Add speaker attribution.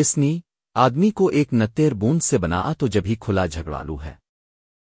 Speaker 1: اس نے آدمی کو ایک نتیر بوند سے بنا تو جبھی کھلا جھگڑالو ہے۔